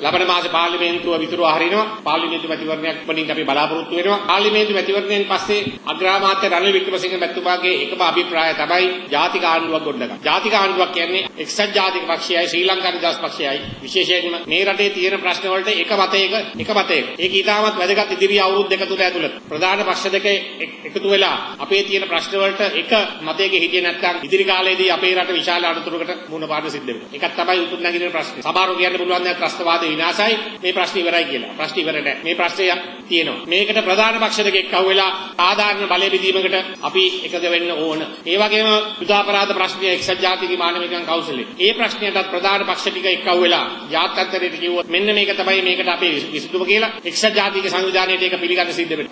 ලබන මාසේ පාර්ලිමේන්තුව විතුරු හරිනවා පාර්ලිමේන්තු මැතිවරණයක් වලින් අපි බලාපොරොත්තු වෙනවා පාර්ලිමේන්තු මැතිවරණයෙන් පස්සේ අග්‍රාමාත්‍ය රනිල් වික්‍රමසිංහ මැතිතුමාගේ එකම අභිප්‍රාය තමයි ජාතික ආණ්ඩුවක් ගොඩනගන්න. ජාතික ආණ්ඩුවක් කියන්නේ එක්සත් ජාතික පක්ෂයයි ශ්‍රී ලංකා නිදහස් පක්ෂයයි විශේෂයෙන්ම මේ රටේ තියෙන ප්‍රශ්න වලට එක මතයක එක මතයක. ඒක ඊටමත් වැදගත් ඉදිරි අවුරුදු දෙක තුන ඇතුළත. ප්‍රධාන පක්ෂ දෙක එකතු වෙලා අපේ තියෙන ප්‍රශ්න වලට එක මතයක හිටියේ නැත්නම් ඉදිරි කාලේදී අපේ රට විශාල අනතුරකට මුහුණ පාන්න සිද්ධ වෙනවා. ඒකත් තමයි උතුම් නැගිටින ප්‍රශ්නේ. සමහරව කියන්න පුළුවන් දැන් ත්‍රස්තවාද විනාශයි මේ ප්‍රශ්නේ ඉවරයි කියලා. ප්‍රශ්නේ ඉවර නැහැ. මේ ප්‍රශ්නයක් තියෙනවා. මේකට ප්‍රධාන පක්ෂ දෙකෙක් අහුවෙලා ආධාරණ බලය බෙදීමකට අපි එකද වෙන්න ඕන. ඒ වගේම යුදාපරාධ ප්‍රශ්නය එක්සත් ජාතික මානවිකයන් කවුන්සිලේ. ඒ ප්‍රශ්නයටත් ප්‍රධාන පක්ෂ ටික එක්ක අහුවෙලා ජාත්‍යන්තරයට කිව්වොත් මෙන්න මේක තමයි මේකට අපේ විසඳුම කියලා එක්සත් ජාතික සංවිධානයේට ඒක පිළිගන්න සිද්ධ වෙනවා.